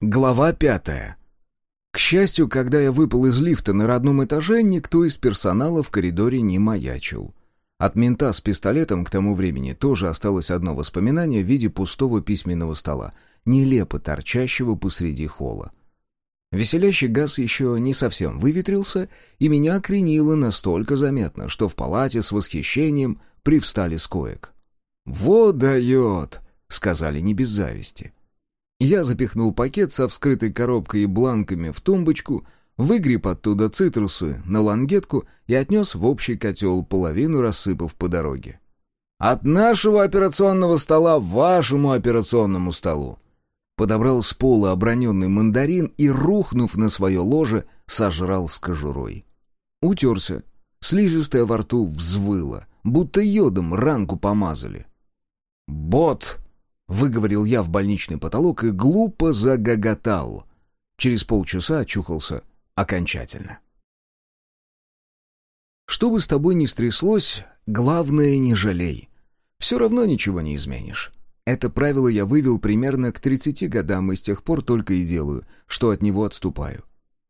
Глава пятая. К счастью, когда я выпал из лифта на родном этаже, никто из персонала в коридоре не маячил. От мента с пистолетом к тому времени тоже осталось одно воспоминание в виде пустого письменного стола, нелепо торчащего посреди холла. Веселящий газ еще не совсем выветрился, и меня окренило настолько заметно, что в палате с восхищением привстали с коек. «Вот дает!» — сказали не без зависти. Я запихнул пакет со вскрытой коробкой и бланками в тумбочку, выгреб оттуда цитрусы на лангетку и отнес в общий котел, половину рассыпав по дороге. «От нашего операционного стола вашему операционному столу!» Подобрал с пола оброненный мандарин и, рухнув на свое ложе, сожрал с кожурой. Утерся. Слизистая во рту взвыла, будто йодом ранку помазали. «Бот!» Выговорил я в больничный потолок и глупо загоготал. Через полчаса очухался окончательно. Что бы с тобой ни стряслось, главное не жалей. Все равно ничего не изменишь. Это правило я вывел примерно к 30 годам и с тех пор только и делаю, что от него отступаю.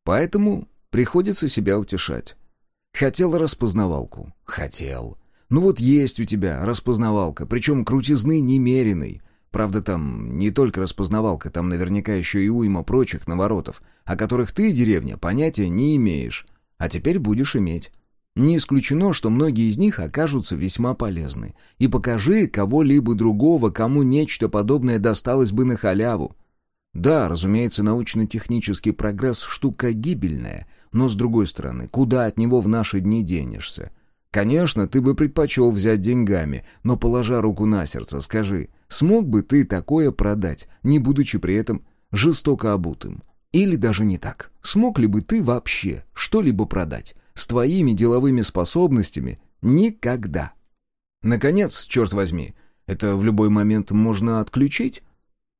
Поэтому приходится себя утешать. Хотел распознавалку? Хотел. Ну вот есть у тебя распознавалка, причем крутизны немеренной. Правда, там не только распознавалка, там наверняка еще и уйма прочих наворотов, о которых ты, деревня, понятия не имеешь, а теперь будешь иметь. Не исключено, что многие из них окажутся весьма полезны. И покажи кого-либо другого, кому нечто подобное досталось бы на халяву. Да, разумеется, научно-технический прогресс — штука гибельная, но, с другой стороны, куда от него в наши дни денешься? Конечно, ты бы предпочел взять деньгами, но, положа руку на сердце, скажи, смог бы ты такое продать, не будучи при этом жестоко обутым? Или даже не так. Смог ли бы ты вообще что-либо продать? С твоими деловыми способностями никогда. Наконец, черт возьми, это в любой момент можно отключить?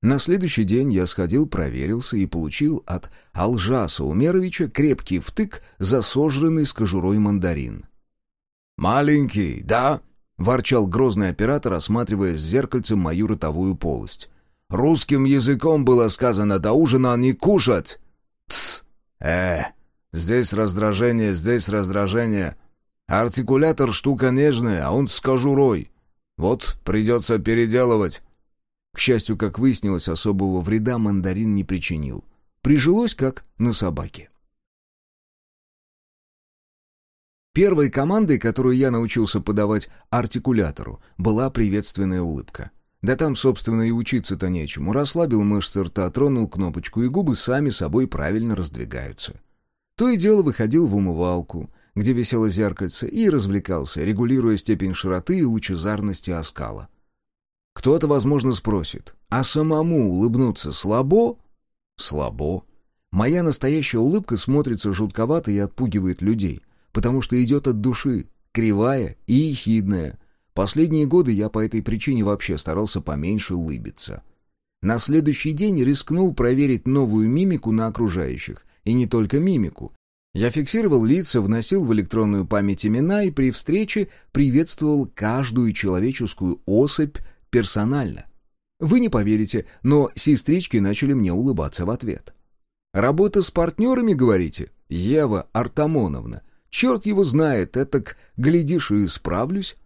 На следующий день я сходил, проверился и получил от Алжаса Умеровича крепкий втык за сожранный с кожурой мандарин. «Маленький, да?» — ворчал грозный оператор, осматривая с зеркальцем мою ротовую полость. «Русским языком было сказано до ужина не кушать!» «Тсс! Э, здесь раздражение, здесь раздражение. Артикулятор штука нежная, а он с кожурой. Вот придется переделывать». К счастью, как выяснилось, особого вреда мандарин не причинил. Прижилось как на собаке. Первой командой, которую я научился подавать артикулятору, была приветственная улыбка. Да там, собственно, и учиться-то нечему. Расслабил мышцы рта, тронул кнопочку, и губы сами собой правильно раздвигаются. То и дело выходил в умывалку, где висело зеркальце, и развлекался, регулируя степень широты и лучезарности оскала. Кто-то, возможно, спросит, а самому улыбнуться слабо? Слабо. Моя настоящая улыбка смотрится жутковато и отпугивает людей потому что идет от души, кривая и ехидная. Последние годы я по этой причине вообще старался поменьше улыбиться. На следующий день рискнул проверить новую мимику на окружающих, и не только мимику. Я фиксировал лица, вносил в электронную память имена и при встрече приветствовал каждую человеческую особь персонально. Вы не поверите, но сестрички начали мне улыбаться в ответ. «Работа с партнерами, говорите? Ева Артамоновна, Черт его знает, этак, глядишь, и справлюсь.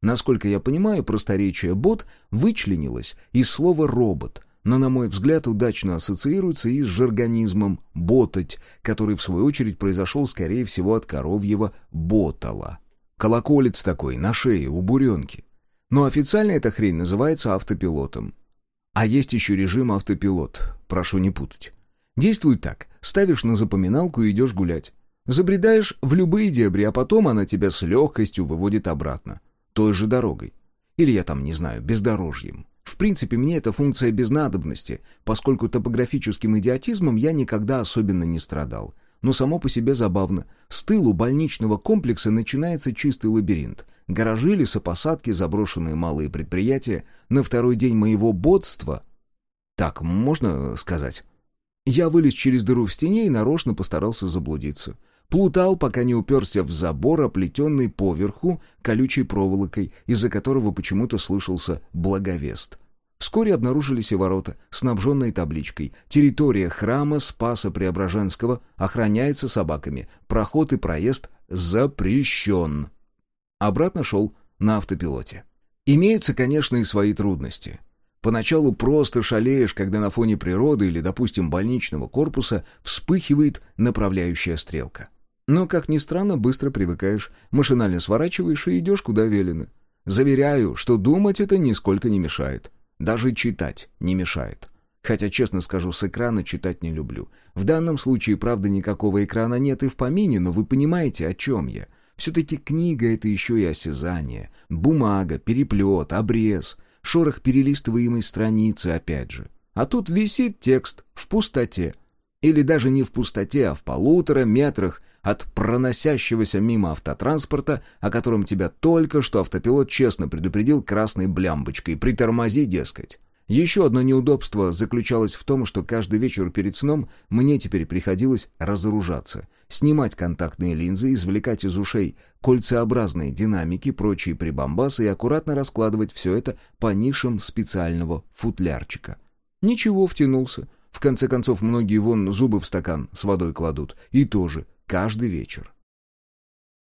Насколько я понимаю, просторечие «бот» вычленилось из слова «робот», но, на мой взгляд, удачно ассоциируется и с жаргонизмом «ботать», который, в свою очередь, произошел, скорее всего, от коровьего «ботала». Колоколец такой, на шее, у буренки. Но официально эта хрень называется автопилотом. А есть еще режим автопилот, прошу не путать. Действует так, ставишь на запоминалку и идешь гулять. Забредаешь в любые дебри, а потом она тебя с легкостью выводит обратно. Той же дорогой. Или я там, не знаю, бездорожьем. В принципе, мне эта функция без надобности, поскольку топографическим идиотизмом я никогда особенно не страдал. Но само по себе забавно. С тылу больничного комплекса начинается чистый лабиринт. Гаражи, лесопосадки, заброшенные малые предприятия. На второй день моего ботства... Так, можно сказать? Я вылез через дыру в стене и нарочно постарался заблудиться. Плутал, пока не уперся в забор, оплетенный поверху колючей проволокой, из-за которого почему-то слышался благовест. Вскоре обнаружились и ворота, снабженные табличкой «Территория храма Спаса Преображенского охраняется собаками. Проход и проезд запрещен». Обратно шел на автопилоте. Имеются, конечно, и свои трудности. Поначалу просто шалеешь, когда на фоне природы или, допустим, больничного корпуса вспыхивает направляющая стрелка. Но, как ни странно, быстро привыкаешь, машинально сворачиваешь и идешь куда велено. Заверяю, что думать это нисколько не мешает. Даже читать не мешает. Хотя, честно скажу, с экрана читать не люблю. В данном случае, правда, никакого экрана нет и в помине, но вы понимаете, о чем я. Все-таки книга — это еще и осязание. Бумага, переплет, обрез, шорох перелистываемой страницы опять же. А тут висит текст в пустоте. Или даже не в пустоте, а в полутора метрах от проносящегося мимо автотранспорта, о котором тебя только что автопилот честно предупредил красной блямбочкой «притормози, дескать». Еще одно неудобство заключалось в том, что каждый вечер перед сном мне теперь приходилось разоружаться, снимать контактные линзы, извлекать из ушей кольцеобразные динамики, прочие прибамбасы и аккуратно раскладывать все это по нишам специального футлярчика. Ничего, втянулся. В конце концов, многие вон зубы в стакан с водой кладут. И тоже каждый вечер.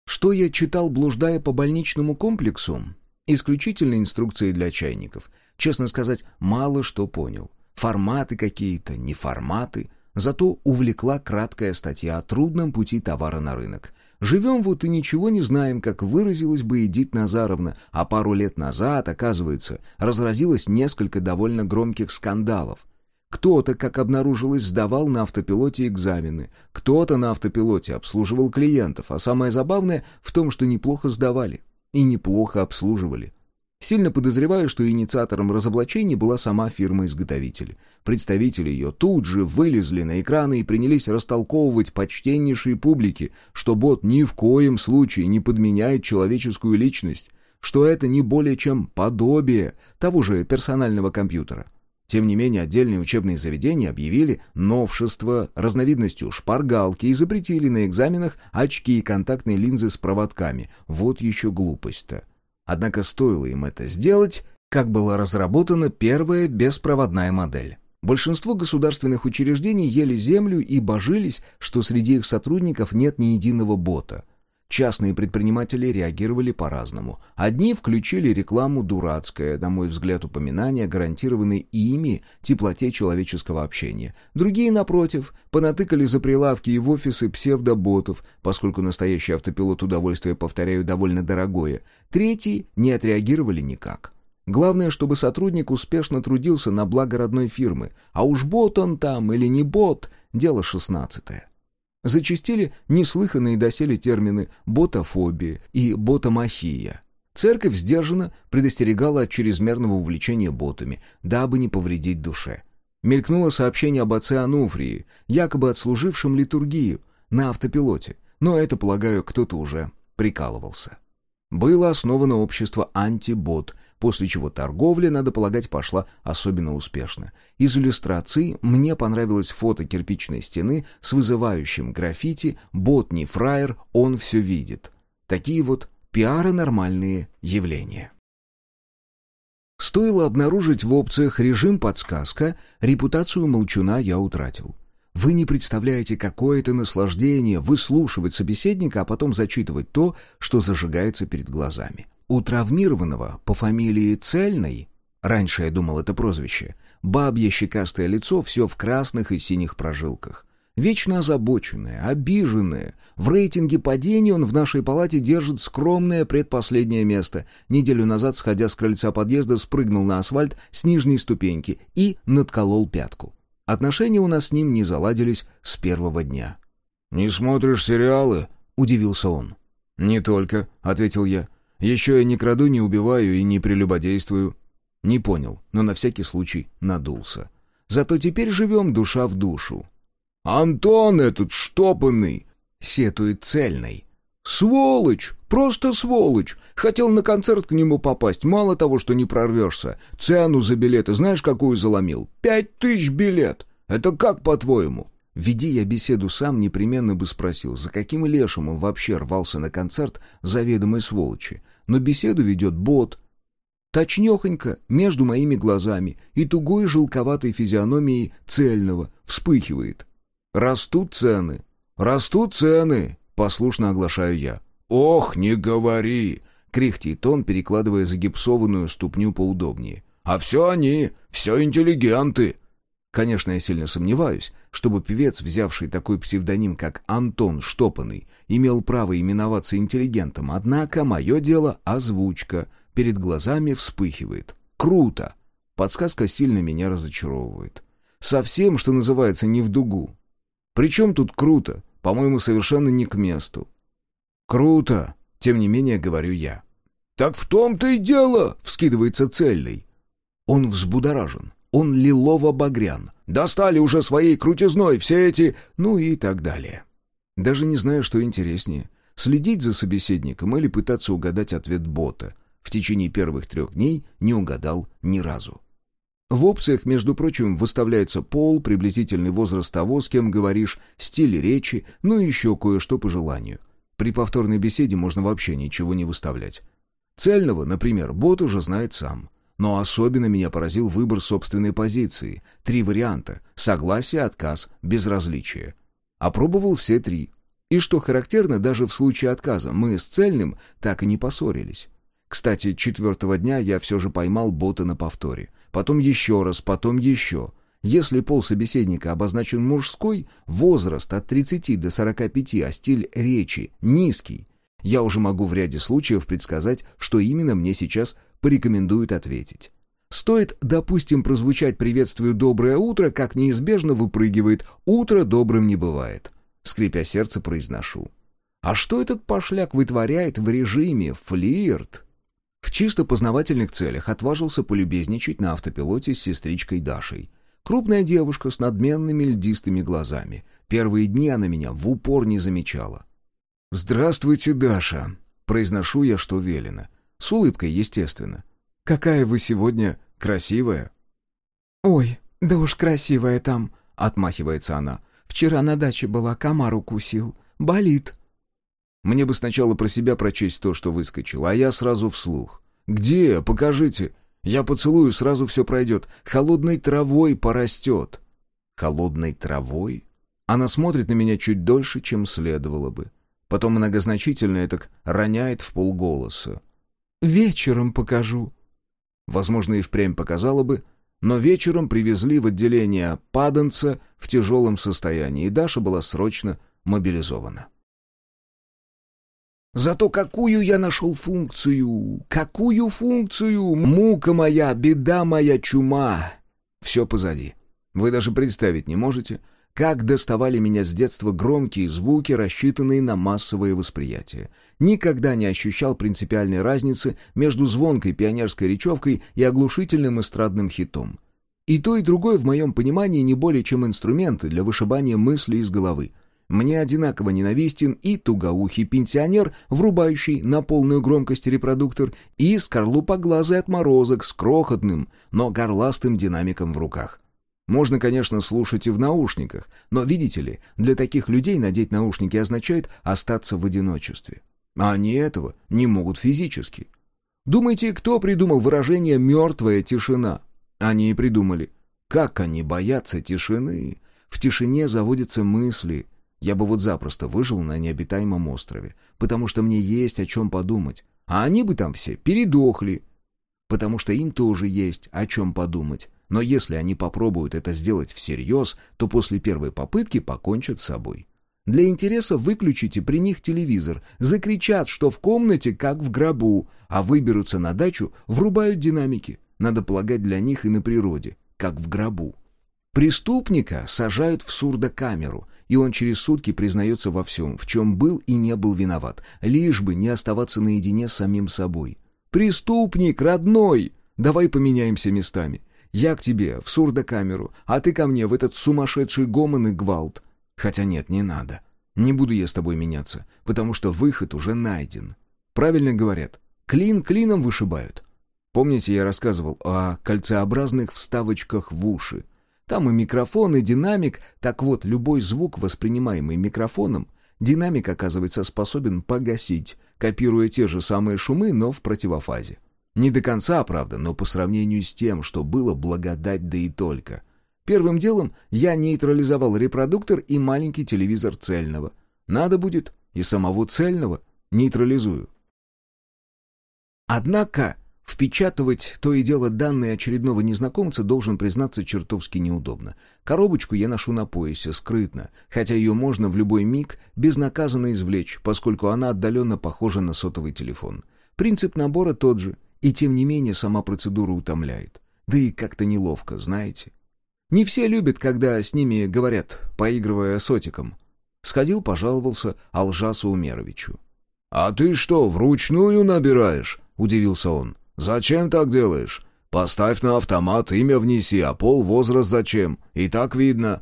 Что я читал, блуждая по больничному комплексу? Исключительно инструкции для чайников. Честно сказать, мало что понял. Форматы какие-то, не форматы. Зато увлекла краткая статья о трудном пути товара на рынок. Живем вот и ничего не знаем, как выразилась бы Эдит Назаровна, а пару лет назад, оказывается, разразилось несколько довольно громких скандалов. Кто-то, как обнаружилось, сдавал на автопилоте экзамены, кто-то на автопилоте обслуживал клиентов, а самое забавное в том, что неплохо сдавали и неплохо обслуживали. Сильно подозреваю, что инициатором разоблачения была сама фирма-изготовитель. Представители ее тут же вылезли на экраны и принялись растолковывать почтеннейшей публике, что бот ни в коем случае не подменяет человеческую личность, что это не более чем подобие того же персонального компьютера. Тем не менее, отдельные учебные заведения объявили новшество разновидностью шпаргалки и запретили на экзаменах очки и контактные линзы с проводками. Вот еще глупость-то. Однако стоило им это сделать, как была разработана первая беспроводная модель. Большинство государственных учреждений ели землю и божились, что среди их сотрудников нет ни единого бота — Частные предприниматели реагировали по-разному. Одни включили рекламу дурацкое, на мой взгляд, упоминание, гарантированной ими теплоте человеческого общения. Другие, напротив, понатыкали за прилавки и в офисы псевдоботов, поскольку настоящий автопилот удовольствие, повторяю, довольно дорогое. Третьи не отреагировали никак. Главное, чтобы сотрудник успешно трудился на благо родной фирмы, а уж бот он там или не бот – дело шестнадцатое. Зачастили неслыханные доселе термины «ботофобия» и «ботомахия». Церковь сдержанно предостерегала от чрезмерного увлечения ботами, дабы не повредить душе. Мелькнуло сообщение об отце Ануфрии, якобы отслужившем литургию, на автопилоте, но это, полагаю, кто-то уже прикалывался. Было основано общество «Антибот», после чего торговля, надо полагать, пошла особенно успешно. Из иллюстраций мне понравилось фото кирпичной стены с вызывающим граффити «Бот не фраер, он все видит». Такие вот пиары нормальные явления. Стоило обнаружить в опциях режим подсказка, репутацию молчуна я утратил. Вы не представляете, какое это наслаждение выслушивать собеседника, а потом зачитывать то, что зажигается перед глазами. У травмированного по фамилии Цельной, раньше я думал это прозвище, бабье щекастое лицо все в красных и синих прожилках. Вечно озабоченное, обиженное. В рейтинге падений он в нашей палате держит скромное предпоследнее место. Неделю назад, сходя с крыльца подъезда, спрыгнул на асфальт с нижней ступеньки и надколол пятку. Отношения у нас с ним не заладились с первого дня. «Не смотришь сериалы?» — удивился он. «Не только», — ответил я. Еще я не краду, не убиваю и не прелюбодействую». Не понял, но на всякий случай надулся. Зато теперь живем душа в душу. «Антон этот штопанный!» — сетует цельный. «Сволочь! Просто сволочь! Хотел на концерт к нему попасть, мало того, что не прорвешься. Цену за билеты знаешь, какую заломил? Пять тысяч билет! Это как, по-твоему?» Веди я беседу сам, непременно бы спросил, за каким лешим он вообще рвался на концерт заведомой сволочи. Но беседу ведет бот. Точнёхонько, между моими глазами и тугой желковатой физиономией цельного вспыхивает. «Растут цены! Растут цены!» — послушно оглашаю я. «Ох, не говори!» — кряхтит он, перекладывая загипсованную ступню поудобнее. «А все они, все интеллигенты!» Конечно, я сильно сомневаюсь, чтобы певец, взявший такой псевдоним, как Антон Штопанный, имел право именоваться интеллигентом, однако мое дело — озвучка, перед глазами вспыхивает. Круто! Подсказка сильно меня разочаровывает. Совсем, что называется, не в дугу. Причем тут круто? По-моему, совершенно не к месту. Круто! Тем не менее, говорю я. «Так в том-то и дело!» — вскидывается цельный. Он взбудоражен. Он лилово-багрян. Достали уже своей крутизной все эти... Ну и так далее. Даже не знаю, что интереснее. Следить за собеседником или пытаться угадать ответ бота. В течение первых трех дней не угадал ни разу. В опциях, между прочим, выставляется пол, приблизительный возраст того, с кем говоришь, стиль речи, ну и еще кое-что по желанию. При повторной беседе можно вообще ничего не выставлять. Цельного, например, бот уже знает сам. Но особенно меня поразил выбор собственной позиции. Три варианта — согласие, отказ, безразличие. Опробовал все три. И что характерно, даже в случае отказа мы с Цельным так и не поссорились. Кстати, четвертого дня я все же поймал бота на повторе. Потом еще раз, потом еще. Если пол собеседника обозначен мужской, возраст от 30 до 45, а стиль речи низкий, я уже могу в ряде случаев предсказать, что именно мне сейчас порекомендует ответить. Стоит, допустим, прозвучать приветствию «доброе утро», как неизбежно выпрыгивает «утро добрым не бывает». Скрипя сердце, произношу. А что этот пошляк вытворяет в режиме флирт? В чисто познавательных целях отважился полюбезничать на автопилоте с сестричкой Дашей. Крупная девушка с надменными льдистыми глазами. Первые дни она меня в упор не замечала. «Здравствуйте, Даша», — произношу я, что велено. С улыбкой, естественно. «Какая вы сегодня красивая!» «Ой, да уж красивая там!» — отмахивается она. «Вчера на даче была, комар укусил. Болит». Мне бы сначала про себя прочесть то, что выскочил, а я сразу вслух. «Где? Покажите!» Я поцелую, сразу все пройдет. Холодной травой порастет. Холодной травой? Она смотрит на меня чуть дольше, чем следовало бы. Потом многозначительно так роняет в полголоса. Вечером покажу». Возможно, и впрямь показала бы, но вечером привезли в отделение паданца в тяжелом состоянии, и Даша была срочно мобилизована. Зато какую я нашел функцию? Какую функцию? Мука моя, беда моя, чума. Все позади. Вы даже представить не можете, как доставали меня с детства громкие звуки, рассчитанные на массовое восприятие. Никогда не ощущал принципиальной разницы между звонкой пионерской речевкой и оглушительным эстрадным хитом. И то, и другое в моем понимании не более чем инструменты для вышибания мысли из головы. Мне одинаково ненавистен и тугоухий пенсионер, врубающий на полную громкость репродуктор, и скорлупоглазый отморозок с крохотным, но горластым динамиком в руках. Можно, конечно, слушать и в наушниках, но, видите ли, для таких людей надеть наушники означает остаться в одиночестве. А они этого не могут физически. Думаете, кто придумал выражение «мертвая тишина»? Они и придумали. Как они боятся тишины? В тишине заводятся мысли. Я бы вот запросто выжил на необитаемом острове, потому что мне есть о чем подумать. А они бы там все передохли, потому что им тоже есть о чем подумать. Но если они попробуют это сделать всерьез, то после первой попытки покончат с собой. Для интереса выключите при них телевизор, закричат, что в комнате как в гробу, а выберутся на дачу, врубают динамики. Надо полагать для них и на природе, как в гробу. Преступника сажают в сурдокамеру, и он через сутки признается во всем, в чем был и не был виноват, лишь бы не оставаться наедине с самим собой. «Преступник, родной! Давай поменяемся местами. Я к тебе, в сурдокамеру, а ты ко мне в этот сумасшедший гомон и гвалт. Хотя нет, не надо. Не буду я с тобой меняться, потому что выход уже найден. Правильно говорят, клин клином вышибают. Помните, я рассказывал о кольцеобразных вставочках в уши? Там и микрофон, и динамик. Так вот, любой звук, воспринимаемый микрофоном, динамик, оказывается, способен погасить, копируя те же самые шумы, но в противофазе. Не до конца, правда, но по сравнению с тем, что было, благодать да и только. Первым делом я нейтрализовал репродуктор и маленький телевизор цельного. Надо будет и самого цельного нейтрализую. Однако впечатывать то и дело данные очередного незнакомца должен признаться чертовски неудобно. Коробочку я ношу на поясе, скрытно, хотя ее можно в любой миг безнаказанно извлечь, поскольку она отдаленно похожа на сотовый телефон. Принцип набора тот же, и тем не менее сама процедура утомляет. Да и как-то неловко, знаете. Не все любят, когда с ними говорят, поигрывая сотиком. Сходил, пожаловался Алжасу Умеровичу. «А ты что, вручную набираешь?» — удивился он. «Зачем так делаешь? Поставь на автомат, имя внеси, а пол, возраст зачем? И так видно».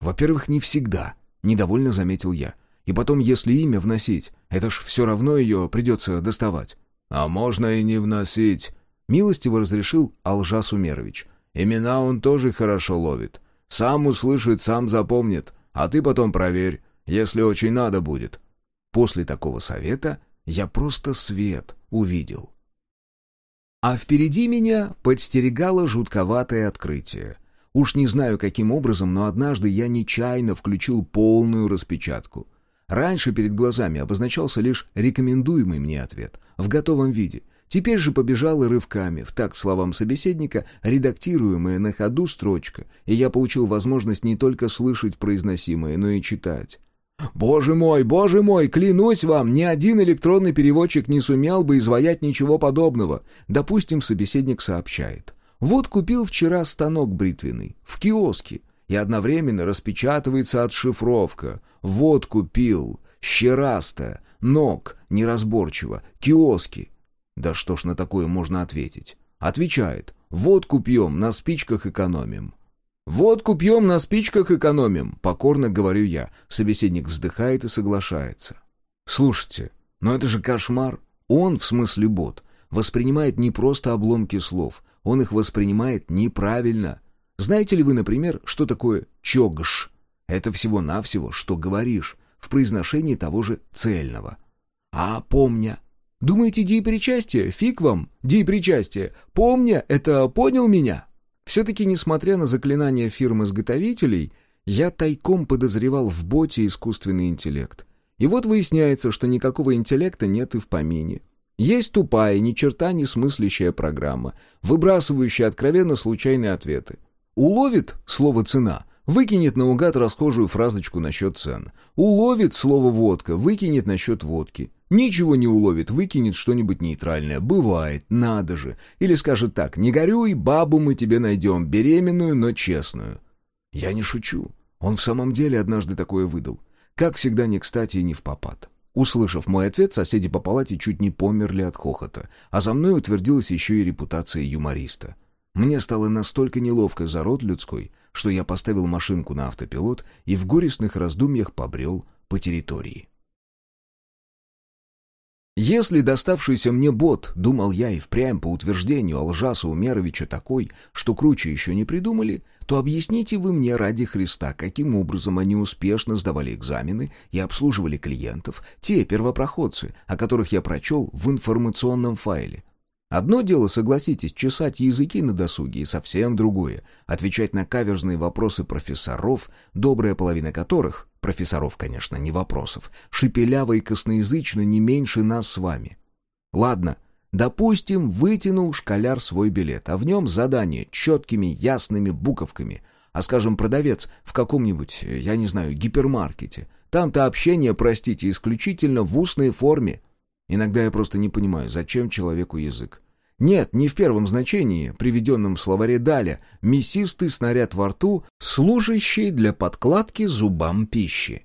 «Во-первых, не всегда», — недовольно заметил я. «И потом, если имя вносить, это ж все равно ее придется доставать». «А можно и не вносить», — милостиво разрешил Алжас Умерович. «Имена он тоже хорошо ловит. Сам услышит, сам запомнит, а ты потом проверь, если очень надо будет». После такого совета я просто свет увидел. А впереди меня подстерегало жутковатое открытие. Уж не знаю, каким образом, но однажды я нечаянно включил полную распечатку. Раньше перед глазами обозначался лишь рекомендуемый мне ответ, в готовом виде. Теперь же побежала рывками, в такт словам собеседника, редактируемая на ходу строчка, и я получил возможность не только слышать произносимое, но и читать. «Боже мой, боже мой, клянусь вам, ни один электронный переводчик не сумел бы изваять ничего подобного». Допустим, собеседник сообщает. «Вот купил вчера станок бритвенный, в киоске, и одновременно распечатывается отшифровка. Вот купил, щераста, ног, неразборчиво, киоски». Да что ж на такое можно ответить? Отвечает. «Вот купьем, на спичках экономим». «Водку пьем, на спичках экономим», — покорно говорю я. Собеседник вздыхает и соглашается. «Слушайте, но это же кошмар. Он, в смысле бот, воспринимает не просто обломки слов, он их воспринимает неправильно. Знаете ли вы, например, что такое «чогш»? Это всего-навсего, что говоришь, в произношении того же цельного. А помня. Думаете, причастие? Фиг вам, причастие. Помня, это понял меня?» Все-таки, несмотря на заклинания фирм-изготовителей, я тайком подозревал в боте искусственный интеллект. И вот выясняется, что никакого интеллекта нет и в помине. Есть тупая, ни черта не смыслящая программа, выбрасывающая откровенно случайные ответы. Уловит слово «цена», выкинет наугад расхожую фразочку насчет цен. Уловит слово «водка», выкинет насчет водки. Ничего не уловит, выкинет что-нибудь нейтральное. Бывает, надо же. Или скажет так, не горюй, бабу мы тебе найдем, беременную, но честную. Я не шучу. Он в самом деле однажды такое выдал. Как всегда, не кстати и не в попад. Услышав мой ответ, соседи по палате чуть не померли от хохота, а за мной утвердилась еще и репутация юмориста. Мне стало настолько неловко за род людской, что я поставил машинку на автопилот и в горестных раздумьях побрел по территории. Если доставшийся мне бот, думал я и впрямь по утверждению Алжаса Умеровича такой, что круче еще не придумали, то объясните вы мне ради Христа, каким образом они успешно сдавали экзамены и обслуживали клиентов, те первопроходцы, о которых я прочел в информационном файле. Одно дело, согласитесь, чесать языки на досуге, и совсем другое — отвечать на каверзные вопросы профессоров, добрая половина которых, профессоров, конечно, не вопросов, шепеляво и косноязычно не меньше нас с вами. Ладно, допустим, вытянул школяр свой билет, а в нем задание четкими, ясными буковками, а, скажем, продавец в каком-нибудь, я не знаю, гипермаркете. Там-то общение, простите, исключительно в устной форме. Иногда я просто не понимаю, зачем человеку язык. Нет, не в первом значении, приведенном в словаре Даля, мясистый снаряд во рту, служащий для подкладки зубам пищи.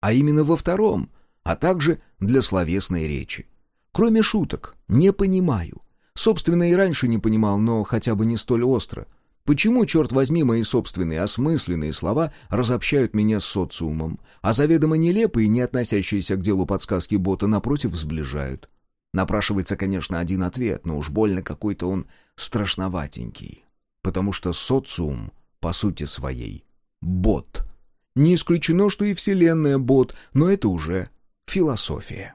А именно во втором, а также для словесной речи. Кроме шуток, не понимаю. Собственно, и раньше не понимал, но хотя бы не столь остро. Почему, черт возьми, мои собственные осмысленные слова разобщают меня с социумом, а заведомо нелепые, не относящиеся к делу подсказки бота, напротив, сближают? Напрашивается, конечно, один ответ, но уж больно какой-то он страшноватенький. Потому что социум, по сути своей, бот. Не исключено, что и Вселенная бот, но это уже философия.